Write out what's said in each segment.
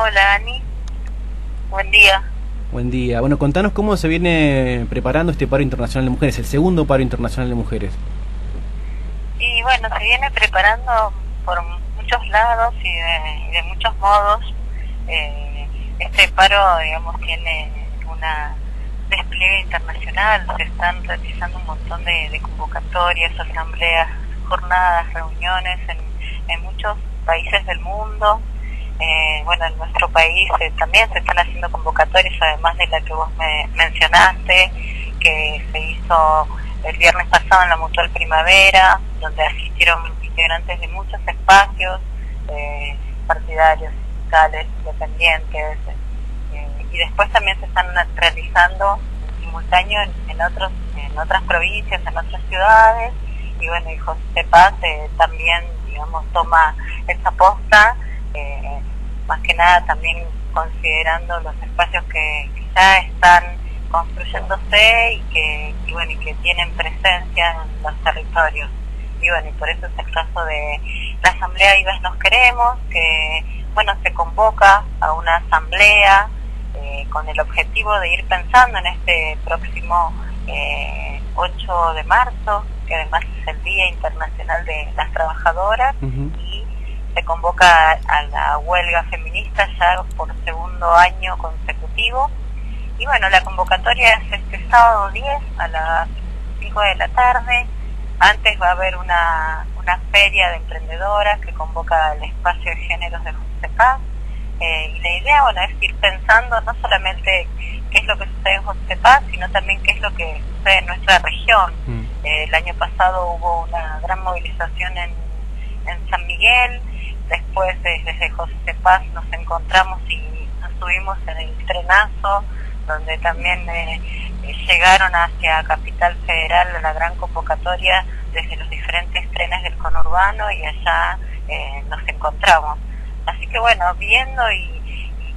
Hola, Ani. Buen día. Buen día. Bueno, contanos cómo se viene preparando este paro internacional de mujeres, el segundo paro internacional de mujeres. Y bueno, se viene preparando por muchos lados y de, muchos modos. Eh, este paro, digamos, tiene una despliegue internacional, se están realizando un montón de, convocatorias, asambleas, jornadas, reuniones en, en muchos países del mundo. Eh, bueno, en nuestro país eh, también se están haciendo convocatorias, además de la que vos me mencionaste, que se hizo el viernes pasado en la Mutual Primavera, donde asistieron integrantes de muchos espacios, eh, partidarios, sindicales, independientes, y después también se están realizando en simultáneo en, otros en otras provincias, en otras ciudades, y bueno, y José Paz también, digamos, toma esa posta eh, más que nada también considerando los espacios que, ya están construyéndose y que, bueno, y que tienen presencia en los territorios. Y bueno, y por eso es el caso de la Asamblea Ibas Nos Queremos, que bueno, se convoca a una asamblea eh, con el objetivo de ir pensando en este próximo eh, 8 de marzo, que además es el Día Internacional de las Trabajadoras, y se convoca a la huelga feminista ya por segundo año consecutivo. Y bueno, la convocatoria es este sábado 10 a las 5 de la tarde. Antes va a haber una, una feria de emprendedoras que convoca el espacio de géneros de José Paz. Eh, y la idea, bueno, es ir pensando no solamente qué es lo que sucede en José Paz, sino también qué es lo que sucede en nuestra región. Mm. Eh, el año pasado hubo una gran movilización en, en San Miguel, después desde José Paz nos encontramos y nos subimos en el trenazo, donde también eh, eh, llegaron hacia Capital Federal la gran convocatoria desde los diferentes trenes del conurbano y allá eh, nos encontramos. Así que bueno, viendo y,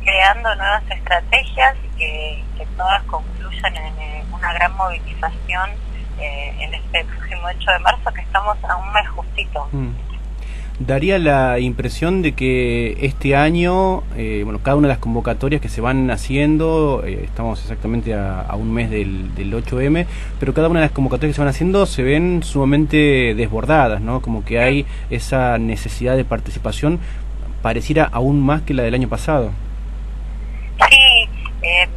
creando nuevas estrategias que, que todas concluyan en una gran movilización en este próximo 8 de marzo que estamos a un mes justito. Mm daría la impresión de que este año, eh, bueno, cada una de las convocatorias que se van haciendo, eh, estamos exactamente a, un mes del, del, 8M, pero cada una de las convocatorias que se van haciendo se ven sumamente desbordadas, ¿no? Como que hay esa necesidad de participación, pareciera aún más que la del año pasado. Sí, eh,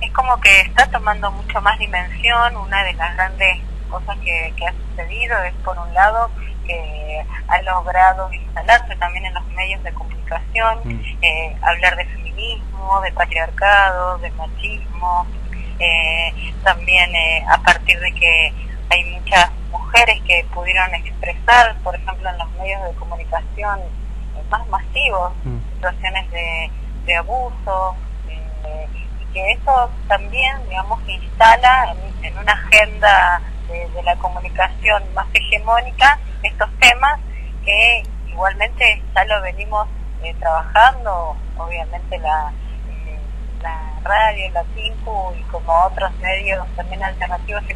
es como que está tomando mucho más dimensión, una de las grandes cosas que, que ha sucedido es, por un lado, que ha logrado instalarse también en los medios de comunicación, mm. eh, hablar de feminismo, de patriarcado, de machismo, eh, también eh, a partir de que hay muchas mujeres que pudieron expresar, por ejemplo, en los medios de comunicación más masivos, mm. situaciones de, de abuso, y que eso también, digamos, instala en, una agenda de la comunicación más hegemónica estos temas que igualmente ya lo venimos eh, trabajando, obviamente la, eh, radio, la TINCU y como otros medios también alternativos y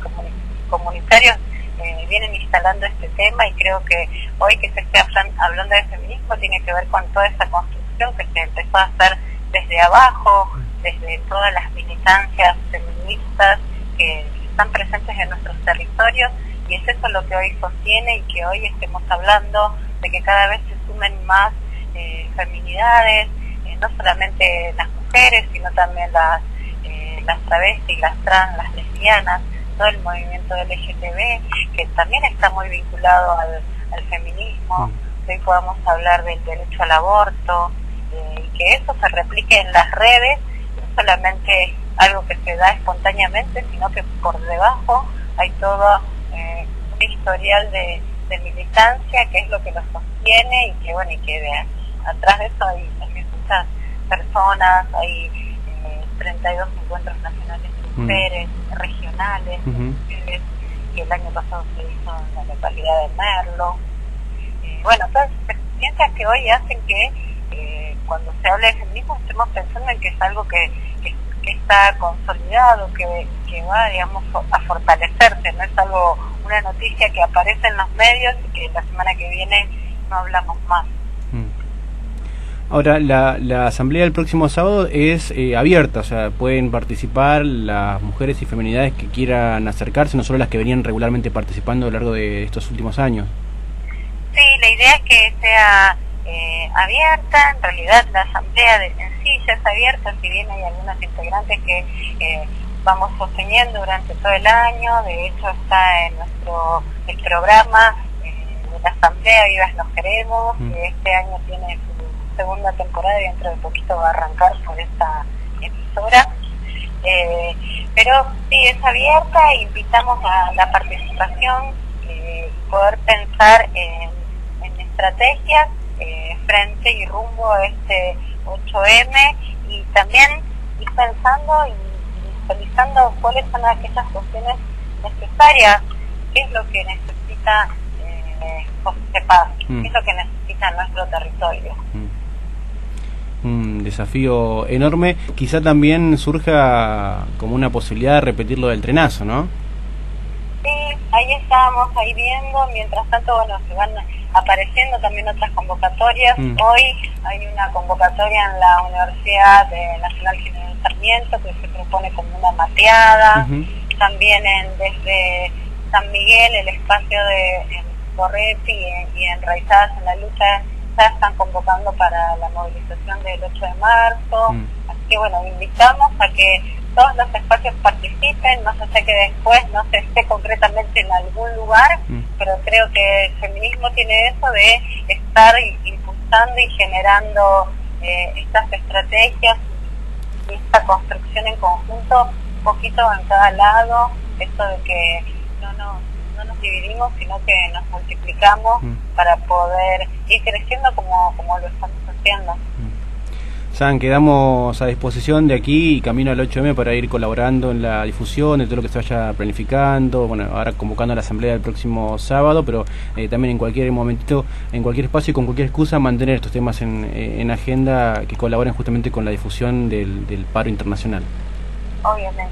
comunitarios eh, vienen instalando este tema y creo que hoy que se esté hablando de feminismo tiene que ver con toda esa construcción que se empezó a hacer desde abajo, desde todas las militancias feministas que están presentes en nuestros territorios y es eso lo que hoy sostiene y que hoy estemos hablando de que cada vez se sumen más eh, feminidades, eh, no solamente las mujeres, sino también las, eh, las travestis, las trans, las lesbianas, todo el movimiento LGTB, que también está muy vinculado al, feminismo. Mm. Hoy podamos hablar del derecho al aborto eh, y que eso se replique en las redes, no solamente algo que se da espontáneamente, sino que por debajo hay todo un historial de, militancia, que es lo que lo sostiene y que, bueno, y que de, atrás de eso hay, muchas personas, hay 32 eh, encuentros nacionales de mujeres, regionales, que el año pasado se hizo en la localidad de Merlo. Eh, bueno, todas experiencias que hoy hacen que eh, cuando se habla de feminismo estemos pensando en que es algo que, que, está consolidado, que, que va, digamos, a fortalecerse, no es algo una noticia que aparece en los medios y que la semana que viene no hablamos más. Mm. Ahora, la, la asamblea del próximo sábado es eh, abierta, o sea, pueden participar las mujeres y feminidades que quieran acercarse, no solo las que venían regularmente participando a lo largo de estos últimos años. Sí, la idea es que sea eh, abierta, en realidad la asamblea de, en sí ya es abierta, si bien hay algunas integrantes que eh, vamos sosteniendo durante todo el año, de hecho está en nuestro el programa eh, de la asamblea Vivas Nos Queremos, mm. que este año tiene su segunda temporada y dentro de poquito va a arrancar por esta emisora. Pero sí es abierta invitamos a la participación y poder pensar en, en estrategias eh, frente y rumbo a este 8M y también ir pensando y visualizando cuáles son aquellas cuestiones necesarias, qué es lo que necesita eh, José Paz, qué es mm. lo que necesita nuestro territorio. Mm. Un desafío enorme, quizá también surja como una posibilidad de repetir lo del trenazo, ¿no? Sí, ahí estamos, ahí viendo, mientras tanto, bueno, se van apareciendo también otras convocatorias. Mm. Hoy hay una convocatoria en la Universidad Nacional General Sarmiento que se propone como una mateada. También en, desde San Miguel, el espacio de Correpi y, y Enraizadas en la Lucha ya están convocando para la movilización del 8 de marzo. Mm. Así que bueno, invitamos a que todos los espacios participen, no sé que después no se esté concretamente en algún lugar, mm. pero creo que el feminismo tiene eso de estar impulsando y generando eh, estas estrategias y esta construcción en conjunto, un poquito en cada lado, esto de que no, no, no nos dividimos, sino que nos multiplicamos mm. para poder ir creciendo como, como lo estamos haciendo. San, quedamos a disposición de aquí y camino al 8M para ir colaborando en la difusión de todo lo que se vaya planificando, bueno, ahora convocando a la asamblea el próximo sábado, pero eh, también en cualquier momentito, en cualquier espacio y con cualquier excusa mantener estos temas en, eh, en agenda que colaboren justamente con la difusión del, del paro internacional. Obviamente.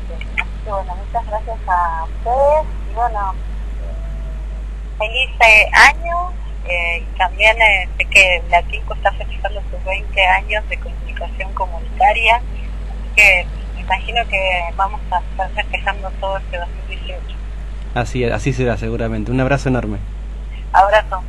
muchas gracias a ustedes y bueno, feliz eh, año también eh, sé que la TICO está festejando sus 20 años de comunicación comunitaria, así que me imagino que vamos a estar festejando todo este 2018. Así, así será seguramente. Un abrazo enorme. Abrazo.